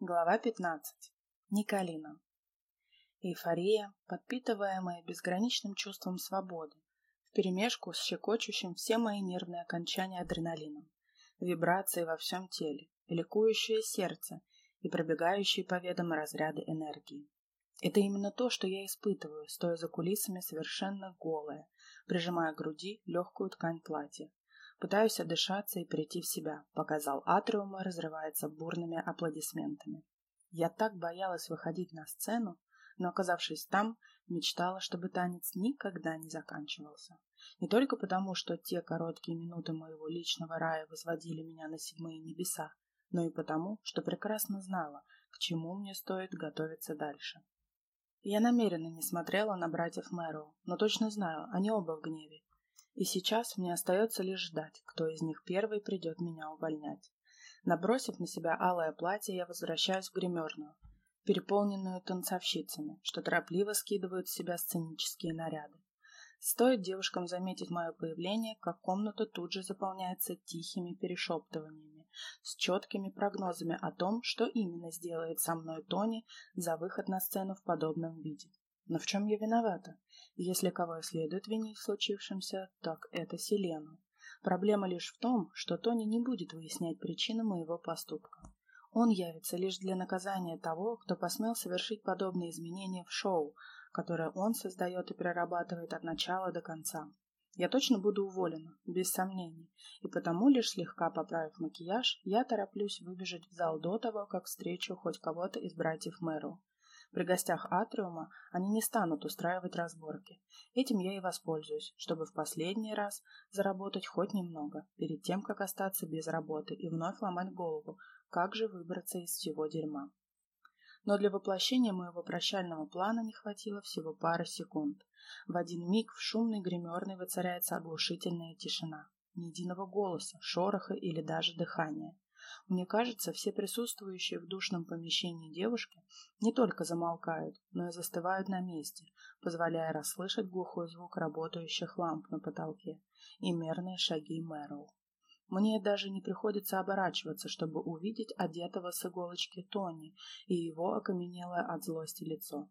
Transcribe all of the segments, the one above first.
Глава 15. Николина. Эйфория, подпитываемая безграничным чувством свободы, вперемешку с щекочущим все мои нервные окончания адреналином, вибрации во всем теле, ликующее сердце и пробегающие по ведам разряды энергии. Это именно то, что я испытываю, стоя за кулисами совершенно голая, прижимая к груди легкую ткань платья. Пытаюсь отдышаться и прийти в себя, пока зал атриума разрывается бурными аплодисментами. Я так боялась выходить на сцену, но, оказавшись там, мечтала, чтобы танец никогда не заканчивался. Не только потому, что те короткие минуты моего личного рая возводили меня на седьмые небеса, но и потому, что прекрасно знала, к чему мне стоит готовиться дальше. Я намеренно не смотрела на братьев Мэроу, но точно знаю, они оба в гневе, и сейчас мне остается лишь ждать, кто из них первый придет меня увольнять. Набросив на себя алое платье, я возвращаюсь в гримерную, переполненную танцовщицами, что торопливо скидывают с себя сценические наряды. Стоит девушкам заметить мое появление, как комната тут же заполняется тихими перешептываниями, с четкими прогнозами о том, что именно сделает со мной Тони за выход на сцену в подобном виде. Но в чем я виновата? Если кого и следует винить в случившемся, так это Селену. Проблема лишь в том, что Тони не будет выяснять причины моего поступка. Он явится лишь для наказания того, кто посмел совершить подобные изменения в шоу, которое он создает и прорабатывает от начала до конца. Я точно буду уволена, без сомнений, и потому, лишь слегка поправив макияж, я тороплюсь выбежать в зал до того, как встречу хоть кого-то из братьев Мэру. При гостях Атриума они не станут устраивать разборки. Этим я и воспользуюсь, чтобы в последний раз заработать хоть немного, перед тем, как остаться без работы и вновь ломать голову, как же выбраться из всего дерьма. Но для воплощения моего прощального плана не хватило всего пары секунд. В один миг в шумной гримерной воцаряется оглушительная тишина. Ни единого голоса, шороха или даже дыхания. Мне кажется, все присутствующие в душном помещении девушки не только замолкают, но и застывают на месте, позволяя расслышать глухой звук работающих ламп на потолке и мерные шаги Мэроу. Мне даже не приходится оборачиваться, чтобы увидеть одетого с иголочки Тони и его окаменелое от злости лицо.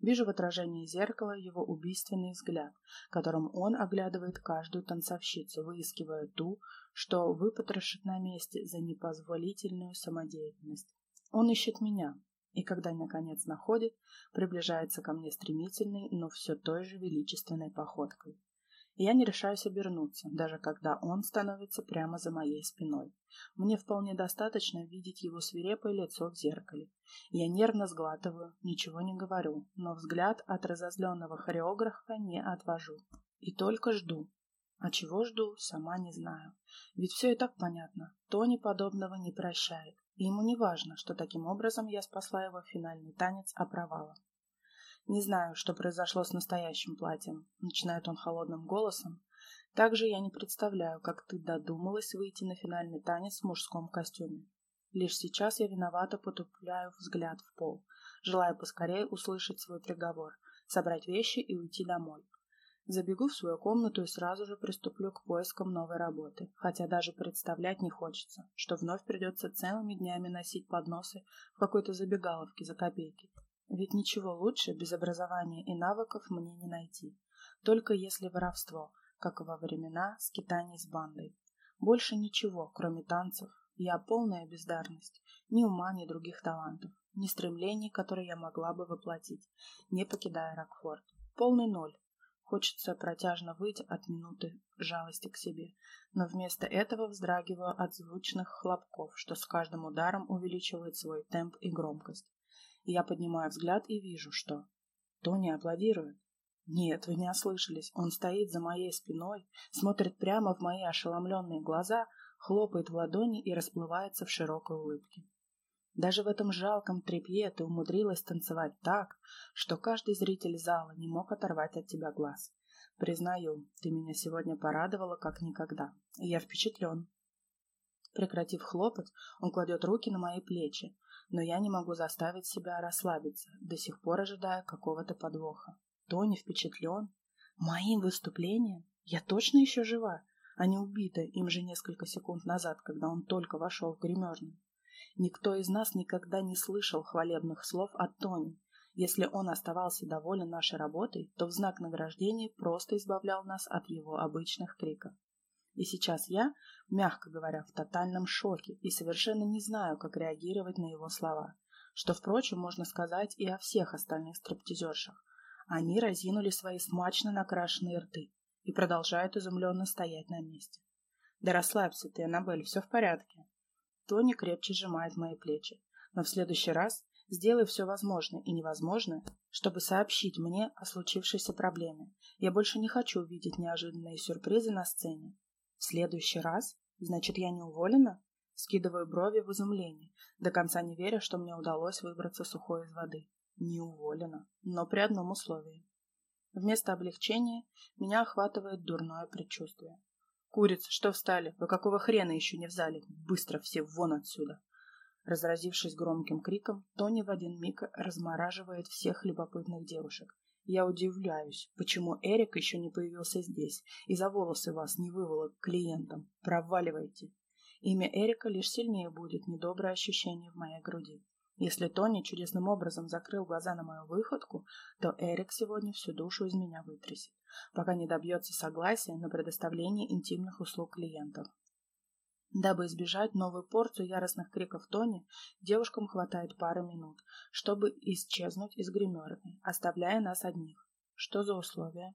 Вижу в отражении зеркала его убийственный взгляд, которым он оглядывает каждую танцовщицу, выискивая ту, что выпотрошит на месте за непозволительную самодеятельность. Он ищет меня, и когда наконец находит, приближается ко мне стремительной, но все той же величественной походкой. Я не решаюсь обернуться, даже когда он становится прямо за моей спиной. Мне вполне достаточно видеть его свирепое лицо в зеркале. Я нервно сглатываю, ничего не говорю, но взгляд от разозленного хореографа не отвожу. И только жду. А чего жду, сама не знаю. Ведь все и так понятно. Тони подобного не прощает. И ему не важно, что таким образом я спасла его финальный танец о провалах. Не знаю, что произошло с настоящим платьем, начинает он холодным голосом. Также я не представляю, как ты додумалась выйти на финальный танец в мужском костюме. Лишь сейчас я виновато потупляю взгляд в пол, желая поскорее услышать свой приговор, собрать вещи и уйти домой. Забегу в свою комнату и сразу же приступлю к поискам новой работы, хотя даже представлять не хочется, что вновь придется целыми днями носить подносы в какой-то забегаловке за копейки. Ведь ничего лучше без образования и навыков мне не найти. Только если воровство, как во времена скитаний с бандой. Больше ничего, кроме танцев. Я полная бездарность. Ни ума, ни других талантов. Ни стремлений, которые я могла бы воплотить, не покидая Рокфорд. Полный ноль. Хочется протяжно выйти от минуты жалости к себе, но вместо этого вздрагиваю от звучных хлопков, что с каждым ударом увеличивает свой темп и громкость. Я поднимаю взгляд и вижу, что... Тони аплодирует. Нет, вы не ослышались. Он стоит за моей спиной, смотрит прямо в мои ошеломленные глаза, хлопает в ладони и расплывается в широкой улыбке. Даже в этом жалком трепье ты умудрилась танцевать так, что каждый зритель зала не мог оторвать от тебя глаз. Признаю, ты меня сегодня порадовала как никогда. Я впечатлен. Прекратив хлопать, он кладет руки на мои плечи, но я не могу заставить себя расслабиться, до сих пор ожидая какого-то подвоха. Тони впечатлен. Моим выступлением? Я точно еще жива, а не убита им же несколько секунд назад, когда он только вошел в гримерную. Никто из нас никогда не слышал хвалебных слов от Тони. Если он оставался доволен нашей работой, то в знак награждения просто избавлял нас от его обычных криков. И сейчас я, мягко говоря, в тотальном шоке и совершенно не знаю, как реагировать на его слова. Что, впрочем, можно сказать и о всех остальных стриптизершах. Они разинули свои смачно накрашенные рты и продолжают изумленно стоять на месте. Да расслабься ты, Аннабель, все в порядке. Тони крепче сжимает мои плечи. Но в следующий раз сделай все возможное и невозможное, чтобы сообщить мне о случившейся проблеме. Я больше не хочу видеть неожиданные сюрпризы на сцене. В следующий раз? Значит, я не уволена? Скидываю брови в изумлении, до конца не веря, что мне удалось выбраться сухой из воды. Не уволена, но при одном условии. Вместо облегчения меня охватывает дурное предчувствие. «Курицы, что встали? Вы какого хрена еще не в зале? Быстро все вон отсюда!» Разразившись громким криком, Тони в один миг размораживает всех любопытных девушек. Я удивляюсь, почему Эрик еще не появился здесь и за волосы вас не выволок клиентам. Проваливайте. Имя Эрика лишь сильнее будет недоброе ощущение в моей груди. Если Тони чудесным образом закрыл глаза на мою выходку, то Эрик сегодня всю душу из меня вытрясет, пока не добьется согласия на предоставление интимных услуг клиентов. Дабы избежать новую порцию яростных криков Тони, девушкам хватает пары минут, чтобы исчезнуть из гримерной, оставляя нас одних. Что за условия?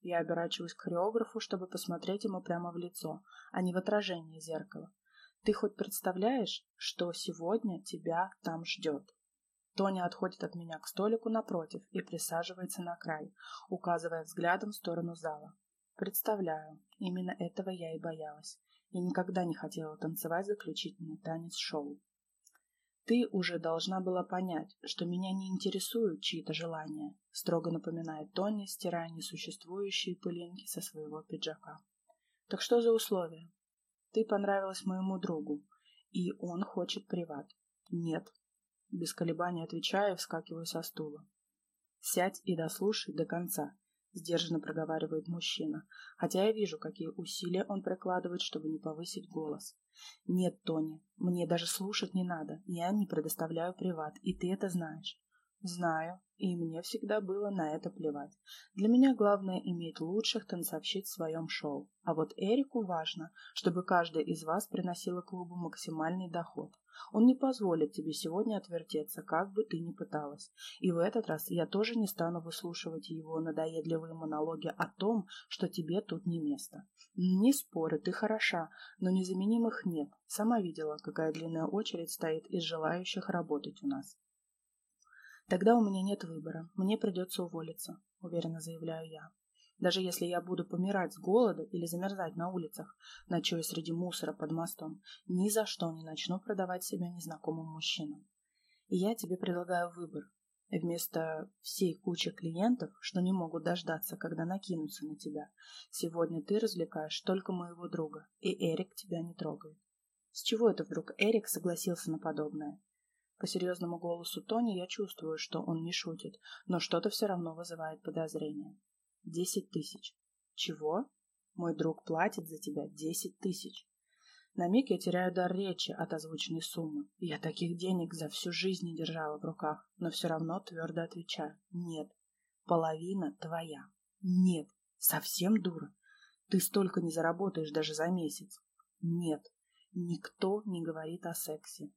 Я оборачиваюсь к хореографу, чтобы посмотреть ему прямо в лицо, а не в отражение зеркала. Ты хоть представляешь, что сегодня тебя там ждет? Тоня отходит от меня к столику напротив и присаживается на край, указывая взглядом в сторону зала. Представляю, именно этого я и боялась. Я никогда не хотела танцевать заключительный танец шоу. Ты уже должна была понять, что меня не интересуют чьи-то желания, строго напоминает Тони, стирая несуществующие пылинки со своего пиджака. Так что за условия? Ты понравилась моему другу, и он хочет приват. Нет. Без колебаний отвечаю вскакиваю со стула. Сядь и дослушай до конца, сдержанно проговаривает мужчина, хотя я вижу, какие усилия он прикладывает, чтобы не повысить голос. Нет, Тони, мне даже слушать не надо, я не предоставляю приват, и ты это знаешь. Знаю, и мне всегда было на это плевать. Для меня главное иметь лучших танцовщиц в своем шоу. А вот Эрику важно, чтобы каждая из вас приносила клубу максимальный доход. Он не позволит тебе сегодня отвертеться, как бы ты ни пыталась. И в этот раз я тоже не стану выслушивать его надоедливые монологи о том, что тебе тут не место. Не спорю, ты хороша, но незаменимых нет. Сама видела, какая длинная очередь стоит из желающих работать у нас. Тогда у меня нет выбора. Мне придется уволиться, уверенно заявляю я. Даже если я буду помирать с голода или замерзать на улицах, ночуя среди мусора под мостом, ни за что не начну продавать себя незнакомым мужчинам. И я тебе предлагаю выбор. Вместо всей кучи клиентов, что не могут дождаться, когда накинутся на тебя, сегодня ты развлекаешь только моего друга, и Эрик тебя не трогает. С чего это вдруг Эрик согласился на подобное? По серьезному голосу Тони я чувствую, что он не шутит, но что-то все равно вызывает подозрение. Десять тысяч. Чего? Мой друг платит за тебя десять тысяч. На миг я теряю дар речи от озвученной суммы. Я таких денег за всю жизнь не держала в руках, но все равно твердо отвечаю. Нет. Половина твоя. Нет. Совсем дура. Ты столько не заработаешь даже за месяц. Нет. Никто не говорит о сексе.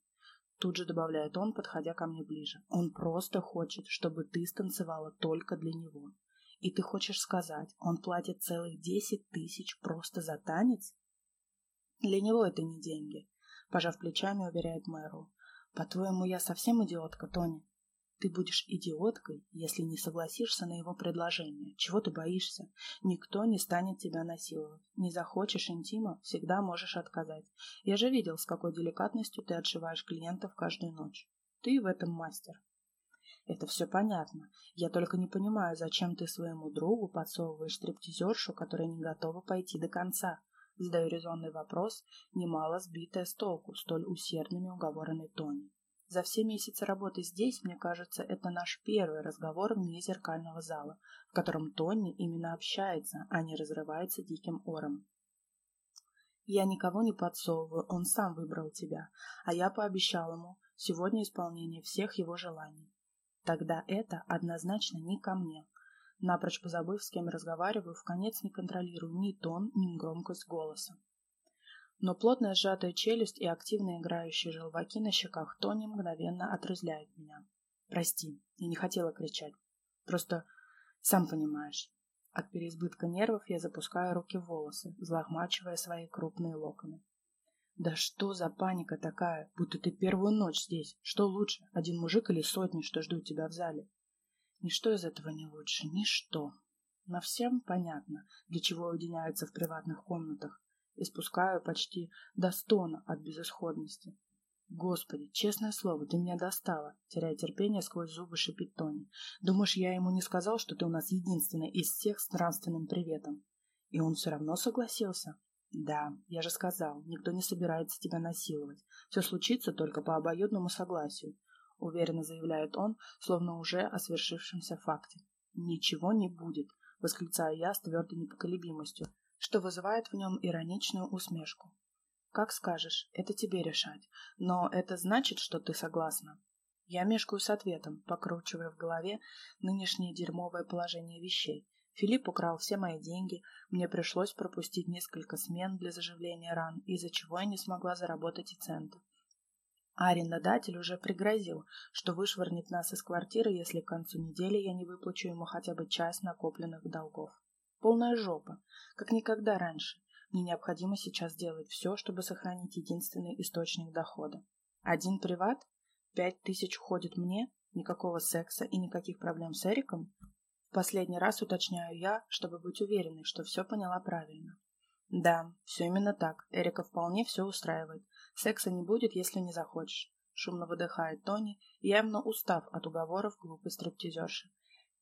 Тут же добавляет он, подходя ко мне ближе. Он просто хочет, чтобы ты станцевала только для него. И ты хочешь сказать, он платит целых десять тысяч просто за танец? Для него это не деньги. Пожав плечами, уверяет Мэру. По-твоему, я совсем идиотка, Тони? Ты будешь идиоткой, если не согласишься на его предложение. Чего ты боишься? Никто не станет тебя насиловать. Не захочешь интима, всегда можешь отказать. Я же видел, с какой деликатностью ты отшиваешь клиентов каждую ночь. Ты в этом мастер. Это все понятно. Я только не понимаю, зачем ты своему другу подсовываешь стриптизершу, которая не готова пойти до конца. Задаю резонный вопрос, немало сбитая с толку столь усердными уговорами Тони. За все месяцы работы здесь, мне кажется, это наш первый разговор вне зеркального зала, в котором Тони именно общается, а не разрывается диким ором. Я никого не подсовываю, он сам выбрал тебя, а я пообещал ему сегодня исполнение всех его желаний. Тогда это однозначно не ко мне. Напрочь позабыв, с кем разговариваю, в конец не контролирую ни тон, ни громкость голоса. Но плотная сжатая челюсть и активно играющие желваки на щеках Тони мгновенно отрызляют меня. Прости, я не хотела кричать. Просто, сам понимаешь, от переизбытка нервов я запускаю руки в волосы, взлохмачивая свои крупные локоны. Да что за паника такая, будто ты первую ночь здесь. Что лучше, один мужик или сотни, что ждут тебя в зале? Ничто из этого не лучше, ничто. Но всем понятно, для чего уединяются в приватных комнатах, и спускаю почти до стона от безысходности. Господи, честное слово, ты меня достала, теряя терпение сквозь зубы шипит Тони. Думаешь, я ему не сказал, что ты у нас единственный из всех с нравственным приветом? И он все равно согласился? Да, я же сказал, никто не собирается тебя насиловать. Все случится только по обоюдному согласию, уверенно заявляет он, словно уже о свершившемся факте. Ничего не будет, восклицаю я с твердой непоколебимостью, что вызывает в нем ироничную усмешку. Как скажешь, это тебе решать. Но это значит, что ты согласна. Я мешкаю с ответом, покручивая в голове нынешнее дерьмовое положение вещей. Филипп украл все мои деньги, мне пришлось пропустить несколько смен для заживления ран, из-за чего я не смогла заработать и цента. А арендодатель уже пригрозил, что вышвырнет нас из квартиры, если к концу недели я не выплачу ему хотя бы часть накопленных долгов. Полная жопа, как никогда раньше. Мне необходимо сейчас сделать все, чтобы сохранить единственный источник дохода. Один приват? Пять тысяч уходит мне? Никакого секса и никаких проблем с Эриком? Последний раз уточняю я, чтобы быть уверенной, что все поняла правильно. Да, все именно так. Эрика вполне все устраивает. Секса не будет, если не захочешь. Шумно выдыхает Тони, явно устав от уговоров глупой стриптизерши.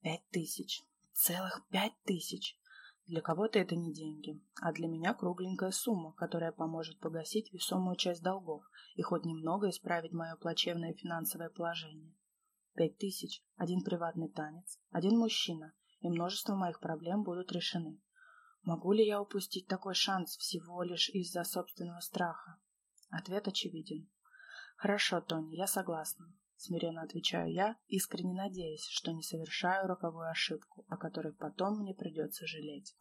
Пять тысяч. Целых пять тысяч. Для кого-то это не деньги, а для меня кругленькая сумма, которая поможет погасить весомую часть долгов и хоть немного исправить мое плачевное финансовое положение. Пять тысяч, один приватный танец, один мужчина, и множество моих проблем будут решены. Могу ли я упустить такой шанс всего лишь из-за собственного страха? Ответ очевиден. Хорошо, Тони, я согласна. Смиренно отвечаю я, искренне надеясь, что не совершаю роковую ошибку, о которой потом мне придется жалеть.